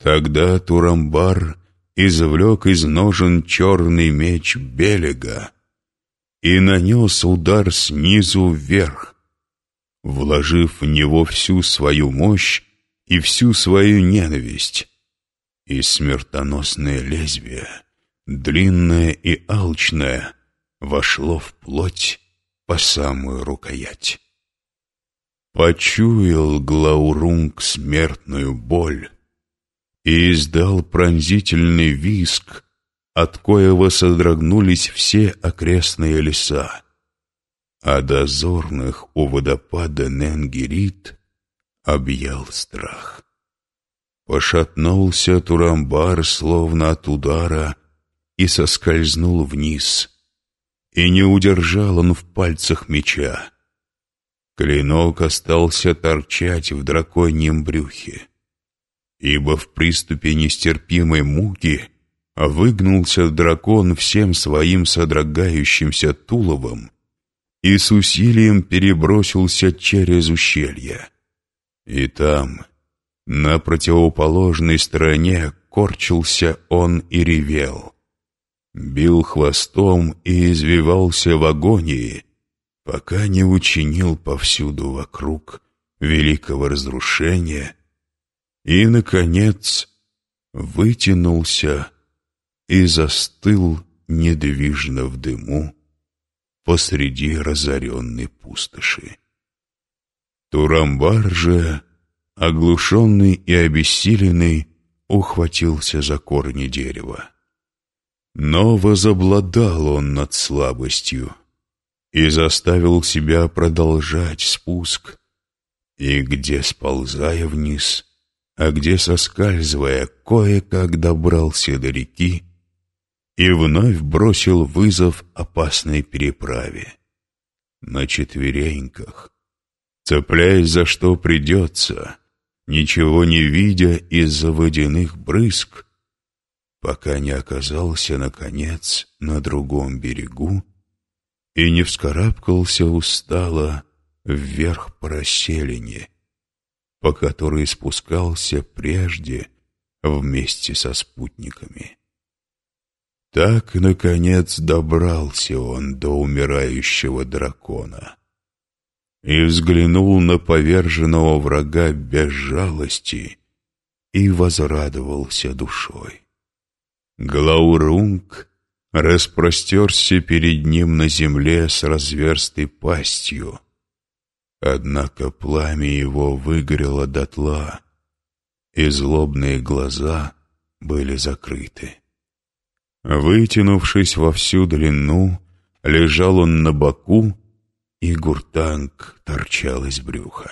Тогда Турамбар извлек из ножен черный меч Белега и нанес удар снизу вверх, вложив в него всю свою мощь и всю свою ненависть, и смертоносное лезвие, длинное и алчное, вошло в плоть по самую рукоять. Почуял Глаурунг смертную боль и издал пронзительный виск, от коего содрогнулись все окрестные леса. А дозорных у водопада Ненгерит объял страх. Пошатнулся Турамбар, словно от удара, и соскользнул вниз. И не удержал он в пальцах меча. Клинок остался торчать в драконьем брюхе. Ибо в приступе нестерпимой муки выгнулся дракон всем своим содрогающимся туловом и с усилием перебросился через ущелье. И там, на противоположной стороне, корчился он и ревел. Бил хвостом и извивался в агонии, пока не учинил повсюду вокруг великого разрушения и, наконец, вытянулся и застыл недвижно в дыму посреди разоренной пустоши. Турамбар же, оглушенный и обессиленный, ухватился за корни дерева. Но возобладал он над слабостью и заставил себя продолжать спуск, и где, сползая вниз, а где, соскальзывая, кое-как добрался до реки и вновь бросил вызов опасной переправе. На четвереньках, цепляясь за что придется, ничего не видя из-за водяных брызг, пока не оказался, наконец, на другом берегу и не вскарабкался устало вверх по расселине, по которой спускался прежде вместе со спутниками. Так, наконец, добрался он до умирающего дракона и взглянул на поверженного врага без жалости и возрадовался душой. Глаурунг распростерся перед ним на земле с разверстой пастью, однако пламя его выгорело дотла, и злобные глаза были закрыты. Вытянувшись во всю длину, лежал он на боку, и гуртанг торчал из брюха.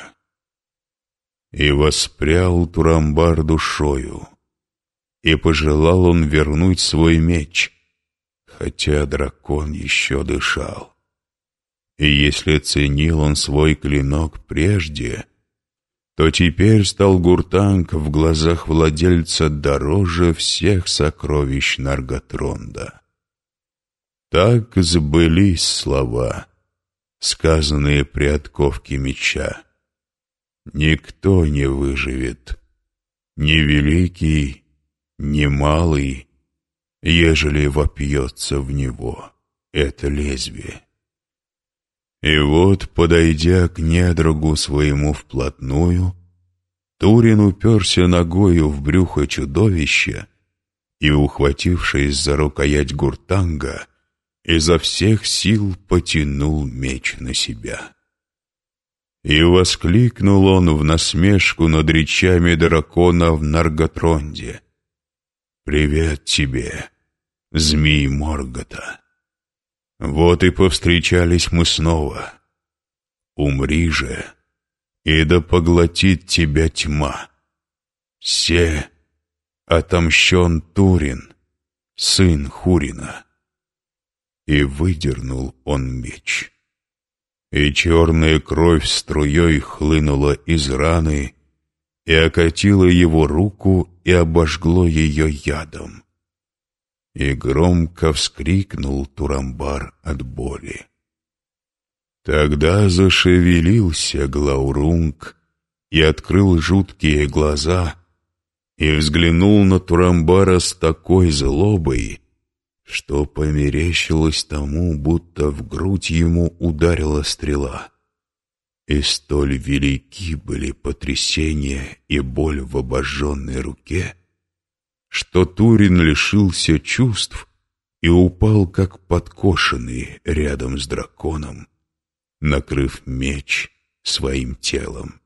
И воспрял Турамбар душою, и пожелал он вернуть свой меч, хотя дракон еще дышал. И если ценил он свой клинок прежде, то теперь стал Гуртанг в глазах владельца дороже всех сокровищ Нарготронда. Так сбылись слова — сказанные при отковке меча. Никто не выживет, ни великий, ни малый, ежели вопьется в него это лезвие. И вот, подойдя к недругу своему вплотную, Турин уперся ногою в брюхо чудовища и, ухватившись за рукоять гуртанга, изо всех сил потянул меч на себя. И воскликнул он в насмешку над речами дракона в Нарготронде. «Привет тебе, змей Моргота! Вот и повстречались мы снова. Умри же, и да поглотит тебя тьма. Се отомщен Турин, сын Хурина» и выдернул он меч. И черная кровь струей хлынула из раны и окатила его руку и обожгло ее ядом. И громко вскрикнул Турамбар от боли. Тогда зашевелился Глаурунг и открыл жуткие глаза, и взглянул на Турамбара с такой злобой, что померещилось тому, будто в грудь ему ударила стрела. И столь велики были потрясения и боль в обожженной руке, что Турин лишился чувств и упал, как подкошенный рядом с драконом, накрыв меч своим телом.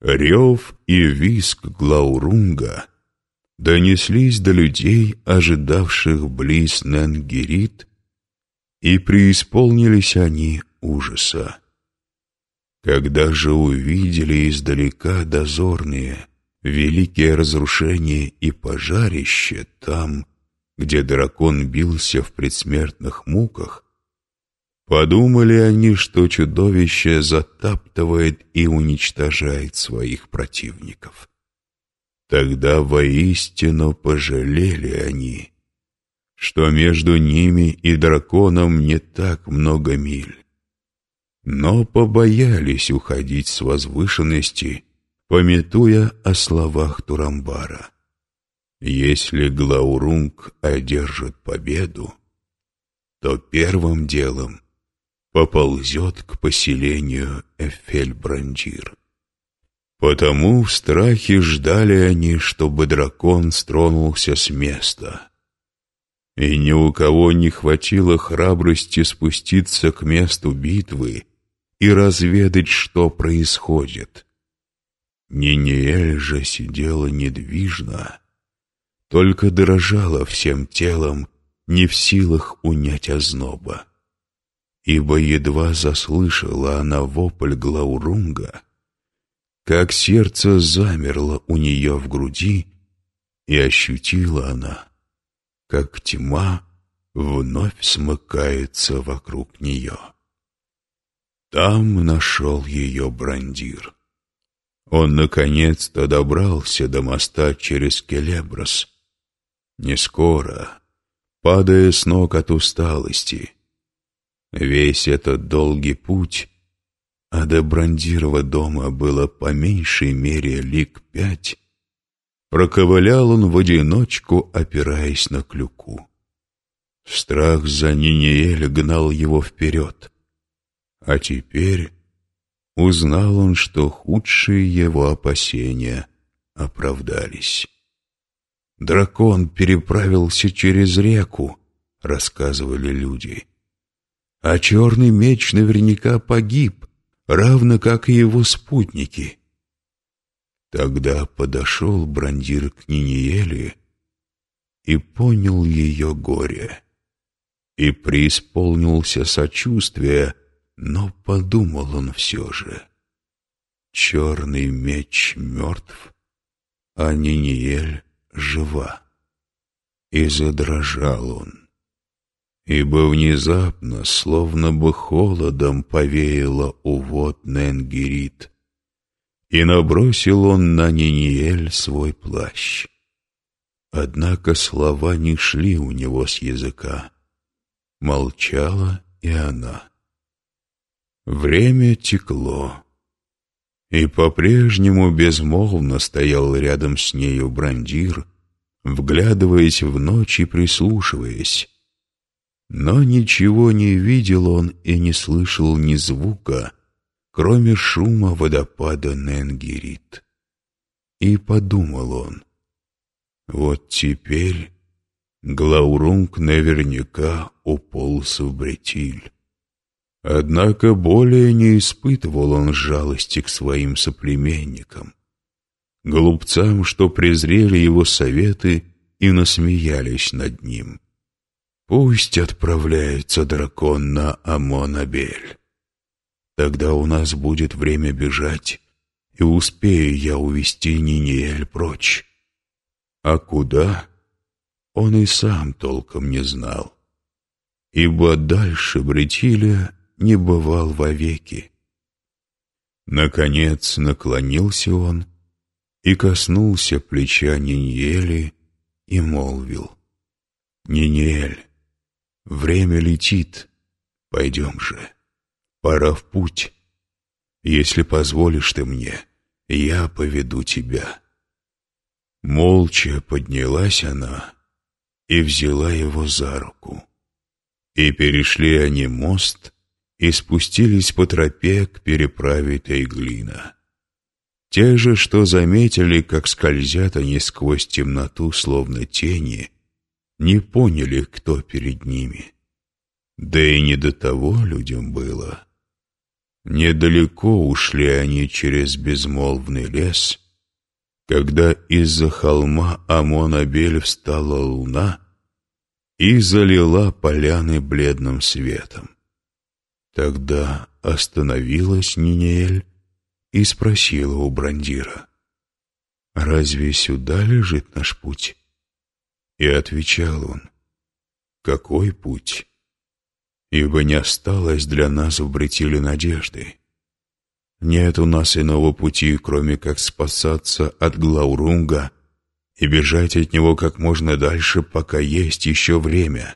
Рев и виск Глаурунга донеслись до людей, ожидавших близ Ненгерит, и преисполнились они ужаса. Когда же увидели издалека дозорные великие разрушения и пожарище там, где дракон бился в предсмертных муках, подумали они, что чудовище затаптывает и уничтожает своих противников. Тогда воистину пожалели они, что между ними и драконом не так много миль. Но побоялись уходить с возвышенности, пометуя о словах Турамбара. Если Глаурунг одержит победу, то первым делом поползет к поселению Эфель-Брандир. Потому в страхе ждали они, чтобы дракон стронулся с места. И ни у кого не хватило храбрости спуститься к месту битвы и разведать, что происходит. Ниниэль же сидела недвижно, только дрожала всем телом, не в силах унять озноба. Ибо едва заслышала она вопль Глаурунга, как сердце замерло у нее в груди, и ощутила она, как тьма вновь смыкается вокруг нее. Там нашел ее брандир. Он наконец-то добрался до моста через Келеброс. Не скоро, падая с ног от усталости. Весь этот долгий путь а до Брандирова дома было по меньшей мере лик пять, проковылял он в одиночку, опираясь на клюку. Страх за Ниниэль гнал его вперед, а теперь узнал он, что худшие его опасения оправдались. Дракон переправился через реку, рассказывали люди, а черный меч наверняка погиб, равно как и его спутники. Тогда подошел Брандир к Ниниеле и понял ее горе, и преисполнился сочувствия, но подумал он все же. Черный меч мертв, а Ниниель жива. И задрожал он ибо внезапно, словно бы холодом, повеяло увод Ненгерит, и набросил он на Ниниэль свой плащ. Однако слова не шли у него с языка. Молчала и она. Время текло, и по-прежнему безмолвно стоял рядом с нею Брандир, вглядываясь в ночь и прислушиваясь, но ничего не видел он и не слышал ни звука, кроме шума водопада Ненгерит. И подумал он, вот теперь Глаурунг наверняка уполз в Бретиль. Однако более не испытывал он жалости к своим соплеменникам, глупцам, что презрели его советы и насмеялись над ним. Пусть отправляется дракон на Амонабель. Тогда у нас будет время бежать, и успею я увести Ниниэль прочь. А куда? Он и сам толком не знал, ибо дальше Бретиля не бывал вовеки. Наконец наклонился он и коснулся плеча Ниниэли и молвил. «Ниниэль, Время летит. Пойдем же. Пора в путь. Если позволишь ты мне, я поведу тебя. Молча поднялась она и взяла его за руку. И перешли они мост и спустились по тропе к переправе Тайглина. Те же, что заметили, как скользят они сквозь темноту, словно тени, не поняли, кто перед ними. Да и не до того людям было. Недалеко ушли они через безмолвный лес, когда из-за холма Амон-Абель встала луна и залила поляны бледным светом. Тогда остановилась Нинель и спросила у Брандира, «Разве сюда лежит наш путь?» И отвечал он, «Какой путь?» Ибо не осталось для нас в Бретиле надежды. Нет у нас иного пути, кроме как спасаться от Глаурунга и бежать от него как можно дальше, пока есть еще время.